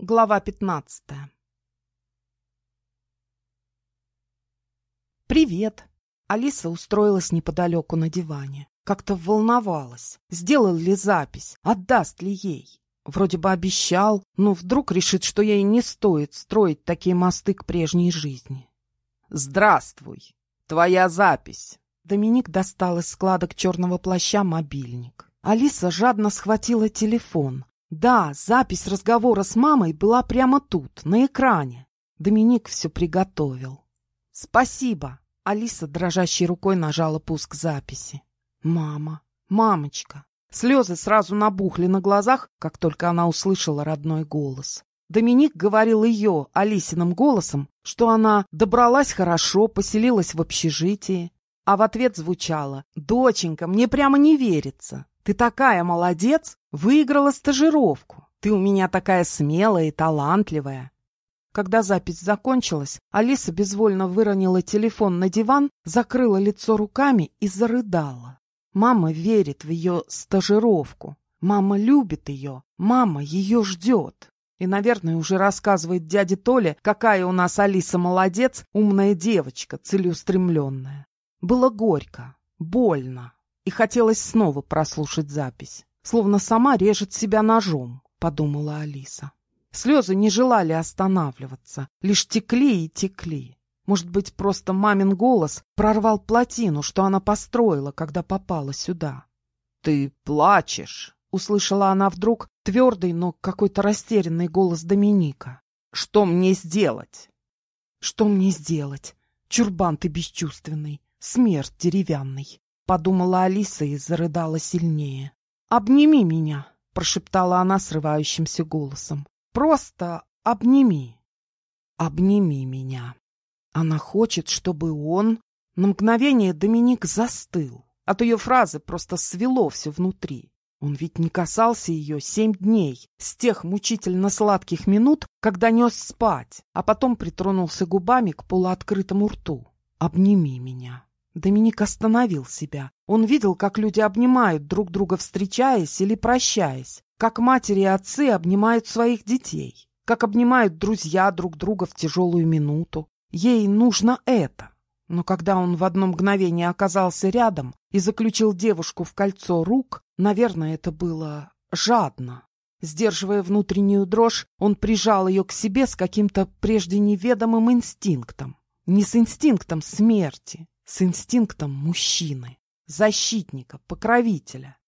Глава пятнадцатая «Привет!» Алиса устроилась неподалеку на диване. Как-то волновалась. Сделал ли запись? Отдаст ли ей? Вроде бы обещал, но вдруг решит, что ей не стоит строить такие мосты к прежней жизни. «Здравствуй! Твоя запись!» Доминик достал из складок черного плаща мобильник. Алиса жадно схватила телефон, да, запись разговора с мамой была прямо тут, на экране. Доминик все приготовил. «Спасибо!» Алиса дрожащей рукой нажала пуск записи. «Мама! Мамочка!» Слезы сразу набухли на глазах, как только она услышала родной голос. Доминик говорил ее, Алисиным голосом, что она добралась хорошо, поселилась в общежитии. А в ответ звучало «Доченька, мне прямо не верится. Ты такая молодец, выиграла стажировку. Ты у меня такая смелая и талантливая. Когда запись закончилась, Алиса безвольно выронила телефон на диван, закрыла лицо руками и зарыдала. Мама верит в ее стажировку. Мама любит ее. Мама ее ждет. И, наверное, уже рассказывает дяде Толе, какая у нас Алиса молодец, умная девочка, целеустремленная. Было горько, больно, и хотелось снова прослушать запись. Словно сама режет себя ножом, подумала Алиса. Слезы не желали останавливаться, лишь текли и текли. Может быть, просто мамин голос прорвал плотину, что она построила, когда попала сюда. «Ты плачешь!» — услышала она вдруг твердый, но какой-то растерянный голос Доминика. «Что мне сделать?» «Что мне сделать? Чурбан ты бесчувственный, смерть деревянный подумала Алиса и зарыдала сильнее. «Обними меня!» — прошептала она срывающимся голосом. «Просто обними!» «Обними меня!» Она хочет, чтобы он... На мгновение Доминик застыл. От ее фразы просто свело все внутри. Он ведь не касался ее семь дней, с тех мучительно сладких минут, когда нес спать, а потом притронулся губами к полуоткрытому рту. «Обними меня!» Доминик остановил себя. Он видел, как люди обнимают друг друга, встречаясь или прощаясь, как матери и отцы обнимают своих детей, как обнимают друзья друг друга в тяжелую минуту. Ей нужно это. Но когда он в одно мгновение оказался рядом и заключил девушку в кольцо рук, наверное, это было жадно. Сдерживая внутреннюю дрожь, он прижал ее к себе с каким-то прежде неведомым инстинктом. Не с инстинктом смерти, с инстинктом мужчины, защитника, покровителя.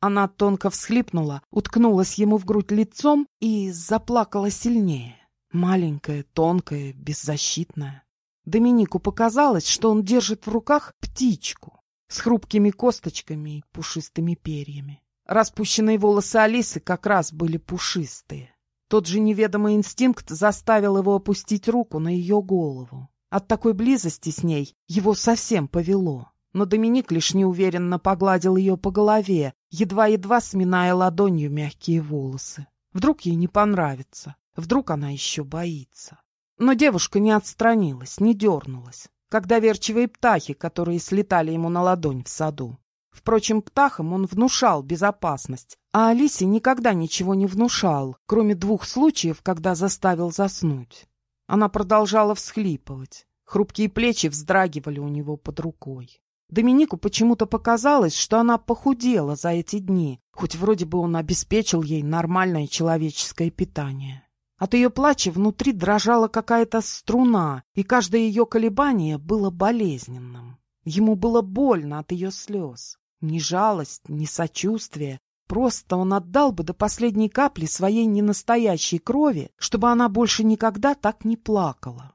Она тонко всхлипнула, уткнулась ему в грудь лицом и заплакала сильнее. Маленькая, тонкая, беззащитная. Доминику показалось, что он держит в руках птичку с хрупкими косточками и пушистыми перьями. Распущенные волосы Алисы как раз были пушистые. Тот же неведомый инстинкт заставил его опустить руку на ее голову. От такой близости с ней его совсем повело. Но Доминик лишь неуверенно погладил ее по голове, едва-едва сминая ладонью мягкие волосы. Вдруг ей не понравится, вдруг она еще боится. Но девушка не отстранилась, не дернулась, как доверчивые птахи, которые слетали ему на ладонь в саду. Впрочем, птахам он внушал безопасность, а Алисе никогда ничего не внушал, кроме двух случаев, когда заставил заснуть. Она продолжала всхлипывать. Хрупкие плечи вздрагивали у него под рукой. Доминику почему-то показалось, что она похудела за эти дни, хоть вроде бы он обеспечил ей нормальное человеческое питание. От ее плача внутри дрожала какая-то струна, и каждое ее колебание было болезненным. Ему было больно от ее слез. Ни жалость, ни сочувствие, Просто он отдал бы до последней капли своей ненастоящей крови, чтобы она больше никогда так не плакала.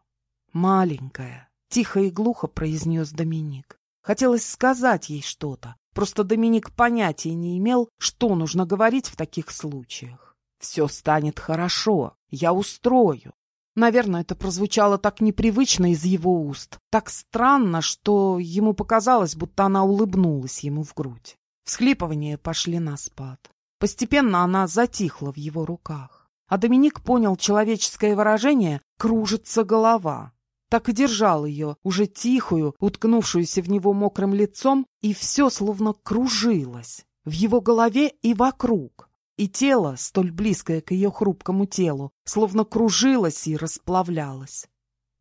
«Маленькая», — тихо и глухо произнес Доминик. Хотелось сказать ей что-то, просто Доминик понятия не имел, что нужно говорить в таких случаях. «Все станет хорошо, я устрою». Наверное, это прозвучало так непривычно из его уст, так странно, что ему показалось, будто она улыбнулась ему в грудь. Всхлипывания пошли на спад. Постепенно она затихла в его руках. А Доминик понял человеческое выражение «кружится голова». Так и держал ее, уже тихую, уткнувшуюся в него мокрым лицом, и все словно кружилось. В его голове и вокруг. И тело, столь близкое к ее хрупкому телу, словно кружилось и расплавлялось.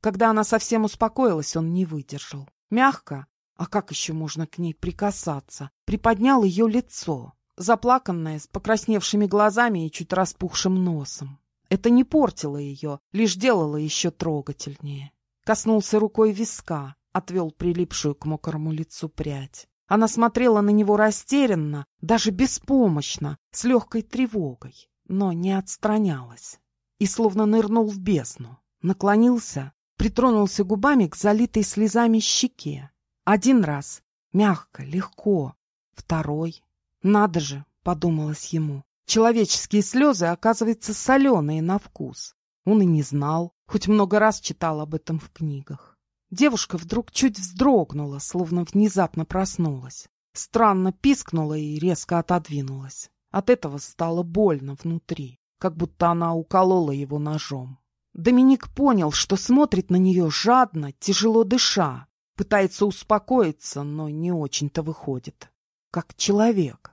Когда она совсем успокоилась, он не выдержал. Мягко, а как еще можно к ней прикасаться, приподнял ее лицо, заплаканное, с покрасневшими глазами и чуть распухшим носом. Это не портило ее, лишь делало еще трогательнее. Коснулся рукой виска, отвел прилипшую к мокрому лицу прядь. Она смотрела на него растерянно, даже беспомощно, с легкой тревогой, но не отстранялась. И словно нырнул в бездну. Наклонился, притронулся губами к залитой слезами щеке. Один раз, мягко, легко. Второй. Надо же, подумалось ему. Человеческие слезы, оказывается, соленые на вкус. Он и не знал, хоть много раз читал об этом в книгах. Девушка вдруг чуть вздрогнула, словно внезапно проснулась. Странно пискнула и резко отодвинулась. От этого стало больно внутри, как будто она уколола его ножом. Доминик понял, что смотрит на нее жадно, тяжело дыша, пытается успокоиться, но не очень-то выходит. Как человек.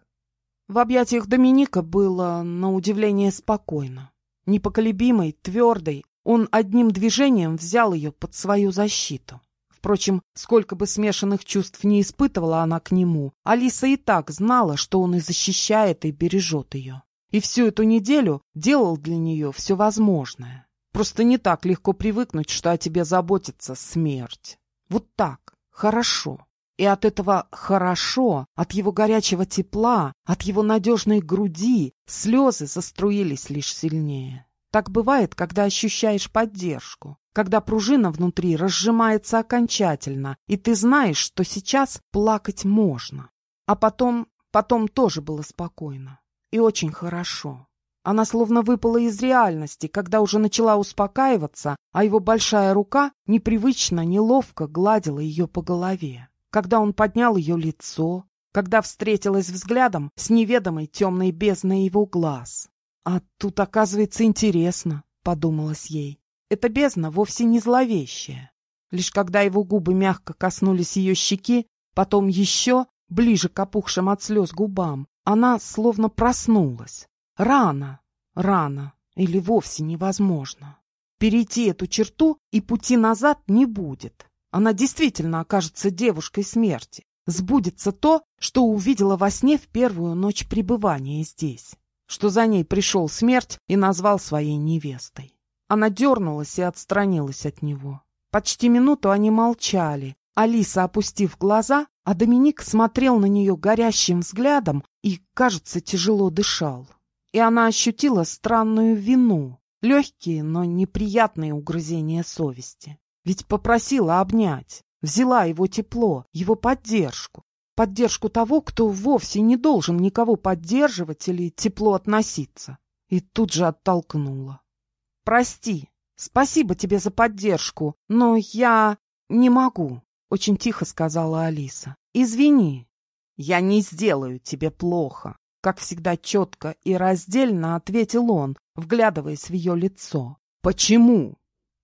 В объятиях Доминика было, на удивление, спокойно. Непоколебимой, твердой, он одним движением взял ее под свою защиту. Впрочем, сколько бы смешанных чувств не испытывала она к нему, Алиса и так знала, что он и защищает, и бережет ее. И всю эту неделю делал для нее все возможное. Просто не так легко привыкнуть, что о тебе заботится смерть. Вот так, хорошо. И от этого «хорошо», от его горячего тепла, от его надежной груди слезы заструились лишь сильнее. Так бывает, когда ощущаешь поддержку, когда пружина внутри разжимается окончательно, и ты знаешь, что сейчас плакать можно. А потом, потом тоже было спокойно. И очень хорошо. Она словно выпала из реальности, когда уже начала успокаиваться, а его большая рука непривычно, неловко гладила ее по голове. Когда он поднял ее лицо, когда встретилась взглядом с неведомой темной бездной его глаз. «А тут, оказывается, интересно», — подумалось ей. «Эта бездна вовсе не зловещая. Лишь когда его губы мягко коснулись ее щеки, потом еще, ближе к опухшим от слез губам, она словно проснулась. Рано, рано или вовсе невозможно. Перейти эту черту и пути назад не будет. Она действительно окажется девушкой смерти. Сбудется то, что увидела во сне в первую ночь пребывания здесь что за ней пришел смерть и назвал своей невестой. Она дернулась и отстранилась от него. Почти минуту они молчали, Алиса опустив глаза, а Доминик смотрел на нее горящим взглядом и, кажется, тяжело дышал. И она ощутила странную вину, легкие, но неприятные угрызения совести. Ведь попросила обнять, взяла его тепло, его поддержку поддержку того, кто вовсе не должен никого поддерживать или тепло относиться. И тут же оттолкнула. «Прости, спасибо тебе за поддержку, но я не могу», — очень тихо сказала Алиса. «Извини, я не сделаю тебе плохо», — как всегда четко и раздельно ответил он, вглядываясь в ее лицо. «Почему?»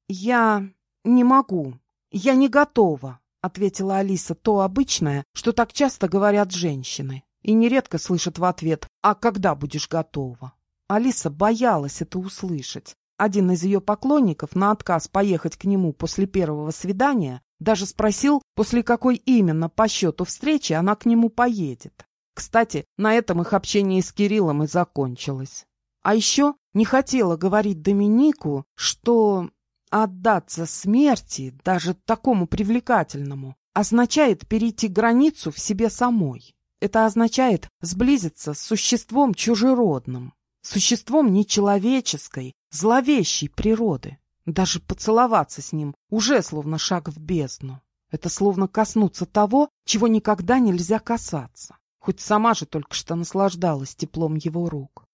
«Я не могу, я не готова», ответила Алиса то обычное, что так часто говорят женщины, и нередко слышат в ответ «А когда будешь готова?». Алиса боялась это услышать. Один из ее поклонников на отказ поехать к нему после первого свидания даже спросил, после какой именно по счету встречи она к нему поедет. Кстати, на этом их общение с Кириллом и закончилось. А еще не хотела говорить Доминику, что Отдаться смерти, даже такому привлекательному, означает перейти границу в себе самой. Это означает сблизиться с существом чужеродным, существом нечеловеческой, зловещей природы. Даже поцеловаться с ним уже словно шаг в бездну. Это словно коснуться того, чего никогда нельзя касаться. Хоть сама же только что наслаждалась теплом его рук.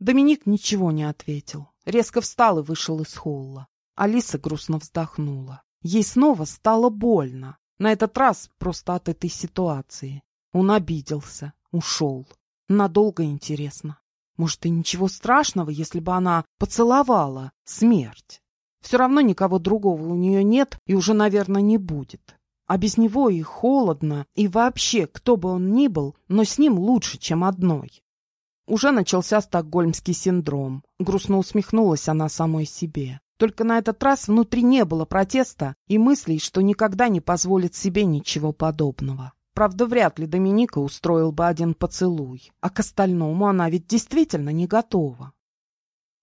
Доминик ничего не ответил. Резко встал и вышел из холла. Алиса грустно вздохнула. Ей снова стало больно. На этот раз просто от этой ситуации. Он обиделся, ушел. Надолго интересно. Может, и ничего страшного, если бы она поцеловала смерть. Все равно никого другого у нее нет и уже, наверное, не будет. А без него и холодно, и вообще, кто бы он ни был, но с ним лучше, чем одной. Уже начался стокгольмский синдром. Грустно усмехнулась она самой себе. Только на этот раз внутри не было протеста и мыслей, что никогда не позволит себе ничего подобного. Правда, вряд ли Доминика устроил бы один поцелуй, а к остальному она ведь действительно не готова.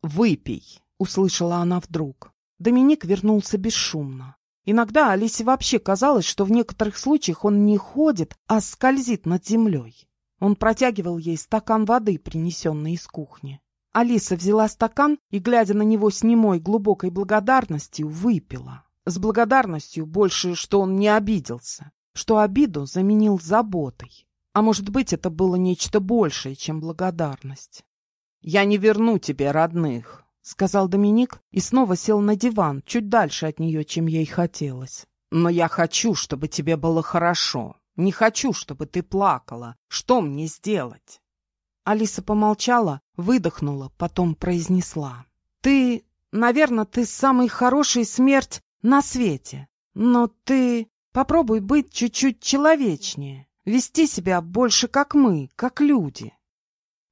«Выпей», — услышала она вдруг. Доминик вернулся бесшумно. Иногда Алисе вообще казалось, что в некоторых случаях он не ходит, а скользит над землей. Он протягивал ей стакан воды, принесенный из кухни. Алиса взяла стакан и, глядя на него с немой глубокой благодарностью, выпила. С благодарностью больше, что он не обиделся, что обиду заменил заботой. А может быть, это было нечто большее, чем благодарность. «Я не верну тебе родных», — сказал Доминик и снова сел на диван, чуть дальше от нее, чем ей хотелось. «Но я хочу, чтобы тебе было хорошо. Не хочу, чтобы ты плакала. Что мне сделать?» Алиса помолчала, выдохнула, потом произнесла. «Ты, наверное, ты самый хороший смерть на свете. Но ты попробуй быть чуть-чуть человечнее, вести себя больше как мы, как люди».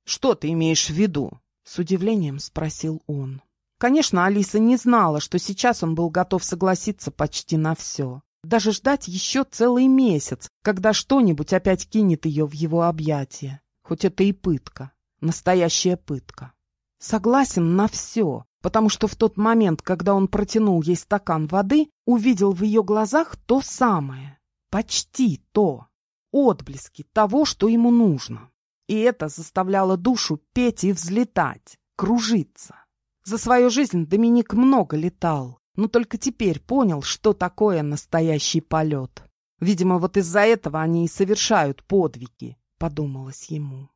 «Что ты имеешь в виду?» — с удивлением спросил он. Конечно, Алиса не знала, что сейчас он был готов согласиться почти на все. Даже ждать еще целый месяц, когда что-нибудь опять кинет ее в его объятия. Хоть это и пытка, настоящая пытка. Согласен на все, потому что в тот момент, когда он протянул ей стакан воды, увидел в ее глазах то самое, почти то, отблески того, что ему нужно. И это заставляло душу петь и взлетать, кружиться. За свою жизнь Доминик много летал, но только теперь понял, что такое настоящий полет. Видимо, вот из-за этого они и совершают подвиги, подумалось ему.